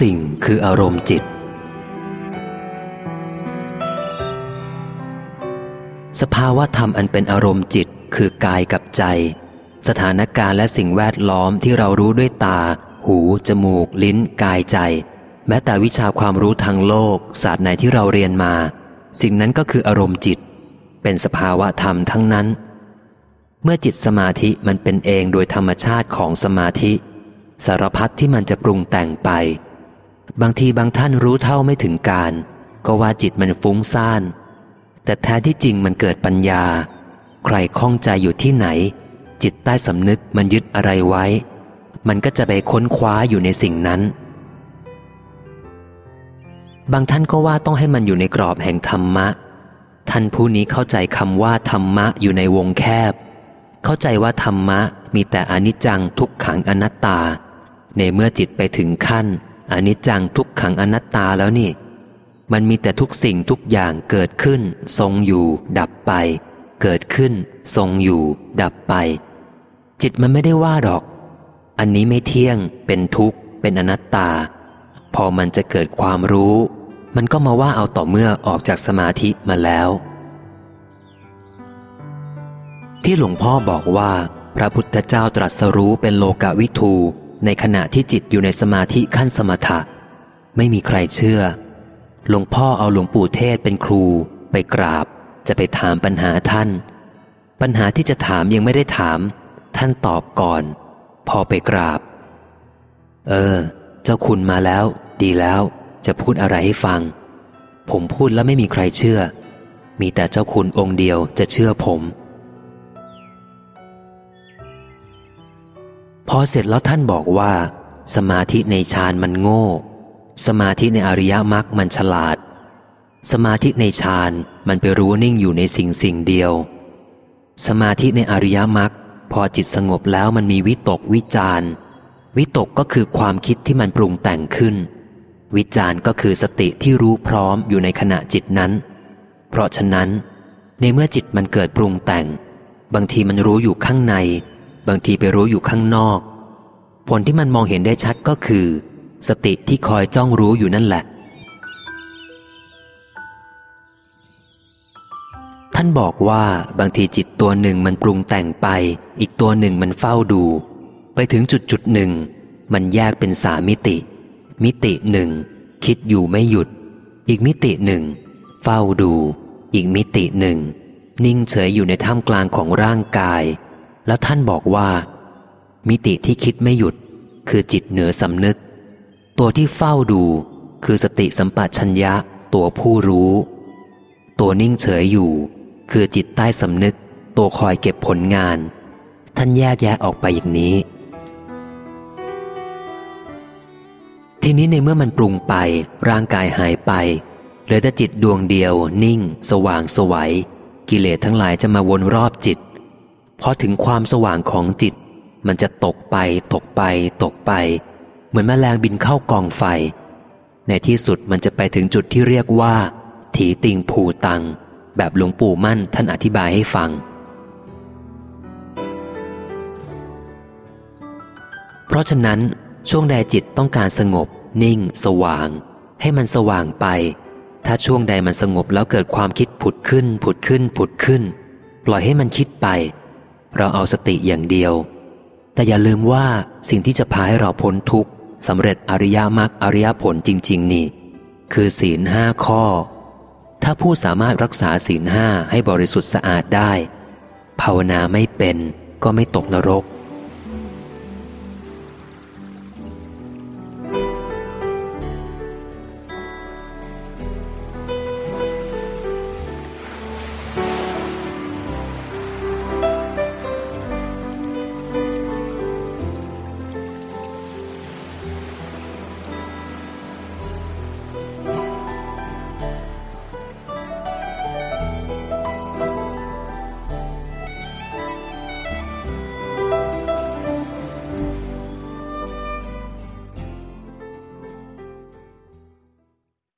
สิ่งคืออารมณ์จิต สภาวะธรรมอันเป็นอารมณ์จิตคือกายกับใจ สถานการณ์และสิ่งแวดล้อมที่เรารู้ด้วยตา หู จมูก ลิ้น กายใจ แม้แต่วิชาความรู้ทางโลก ศาสตร์ไหนที่เราเรียนมา สิ่งนั้นก็คืออารมณ์จิต เป็นสภาวะธรรมทั้งนั้น เมื่อจิตสมาธิมันเป็นเองโดยธรรมชาติของสมาธิสารพัดที่มันจะปรุงแต่งไป บางทีบางท่านรู้เท่าไม่ถึงการ ก็ว่าจิตมันฟุ้งซ่าน แต่แท้ที่จริงมันเกิดปัญญา ใครข้องใจอยู่ที่ไหน จิตใต้สำนึกมันยึดอะไรไว้ มันก็จะไปค้นคว้าอยู่ในสิ่งนั้น บางท่านก็ว่าต้องให้มันอยู่ในกรอบแห่งธรรมะ ท่านผู้นี้เข้าใจคำว่าธรรมะอยู่ในวงแคบ เข้าใจว่าธรรมะมีแต่อนิจจังทุกขังอนัตตา ในเมื่อจิตไปถึงขั้น อนิจจังทุกขังอนัตตาแล้วนี่ มันมีแต่ทุกสิ่งทุกอย่างเกิดขึ้น ทรงอยู่ ดับไป เกิดขึ้น ทรงอยู่ ดับไป จิตมันไม่ได้ว่าดอก อันนี้ไม่เที่ยง เป็นทุกข์ เป็นอนัตตา พอมันจะเกิดความรู้ มันก็มาว่าเอาต่อเมื่อออกจากสมาธิมาแล้ว ที่หลวงพ่อบอกว่า พระพุทธเจ้าตรัสรู้เป็นโลกวิทู ในขณะที่จิตอยู่ในสมาธิขั้นสมถะ ไม่มีใครเชื่อ หลวงพ่อเอาหลวงปู่เทศเป็นครู ไปกราบ จะไปถามปัญหาท่าน ปัญหาที่จะถามยังไม่ได้ถาม ท่านตอบก่อน พอไปกราบ เออ เจ้าคุณมาแล้ว ดีแล้ว จะพูดอะไรให้ฟัง ผมพูดแล้วไม่มีใครเชื่อ มีแต่เจ้าคุณองค์เดียวจะเชื่อผม อเสร็จแล้วท่านบอกว่า สมาธิในฌานมันโง่ สมาธิในอริยมรรคมันฉลาด สมาธิในฌานมันไปรู้นิ่งอยู่ในสิ่งสิ่งเดียว สมาธิในอริยมรรคพอจิตสงบแล้วมันมีวิตกวิจารวิตกก็คือความคิดที่มันปรุงแต่งขึ้น วิจารก็คือสติที่รู้พร้อมอยู่ในขณะจิตนั้น เพราะฉะนั้น ในเมื่อจิตมันเกิดปรุงแต่ง บางทีมันรู้อยู่ข้างใน บางทีไปรู้อยู่ข้างนอก ผลที่มันมองเห็นได้ชัดก็คือ สติที่คอยจ้องรู้อยู่นั่นแหละ ท่านบอกว่าบางทีจิตตัวหนึ่งมันปรุงแต่งไป อีกตัวหนึ่งมันเฝ้าดู ไปถึงจุดจุดหนึ่ง มันแยกเป็นสามมิติ มิติหนึ่ง คิดอยู่ไม่หยุด อีกมิติหนึ่ง เฝ้าดู อีกมิติหนึ่ง นิ่งเฉยอยู่ในท่ามกลางของร่างกาย แล้วท่านบอกว่า มิติที่คิดไม่หยุด คือจิตเหนือสำนึก ตัวที่เฝ้าดู คือสติสัมปชัญญะตัวผู้รู้ ตัวนิ่งเฉยอยู่ คือจิตใต้สำนึก ตัวคอยเก็บผลงาน ท่านแยกแยะออกไปอย่างนี้ ทีนี้ในเมื่อมันปรุงไปร่างกายหายไปเหลือแต่จิตดวงเดียว นิ่ง สว่างสวัยกิเลสทั้งหลายจะมาวนรอบจิต พอถึงความสว่างของจิต มันจะตกไป ตกไป ตกไป เหมือนแมลงบินเข้ากองไฟ ในที่สุดมันจะไปถึงจุดที่เรียกว่า ถีติงภูตัง แบบหลวงปู่มั่นท่านอธิบายให้ฟัง เพราะฉะนั้นช่วงใดจิตต้องการสงบ นิ่ง สว่าง ให้มันสว่างไป ถ้าช่วงใดมันสงบแล้วเกิดความคิดผุดขึ้น ผุดขึ้น ผุดขึ้น ปล่อยให้มันคิดไป เราเอาสติอย่างเดียว แต่อย่าลืมว่าสิ่งที่จะพาให้เราพ้นทุกข์สำเร็จอริยมรรคอริยผลจริง ๆ นี่ คือศีลห้าข้อ ถ้าผู้สามารถรักษาศีลห้าให้บริสุทธิ์สะอาดได้ ภาวนาไม่เป็นก็ไม่ตกนรก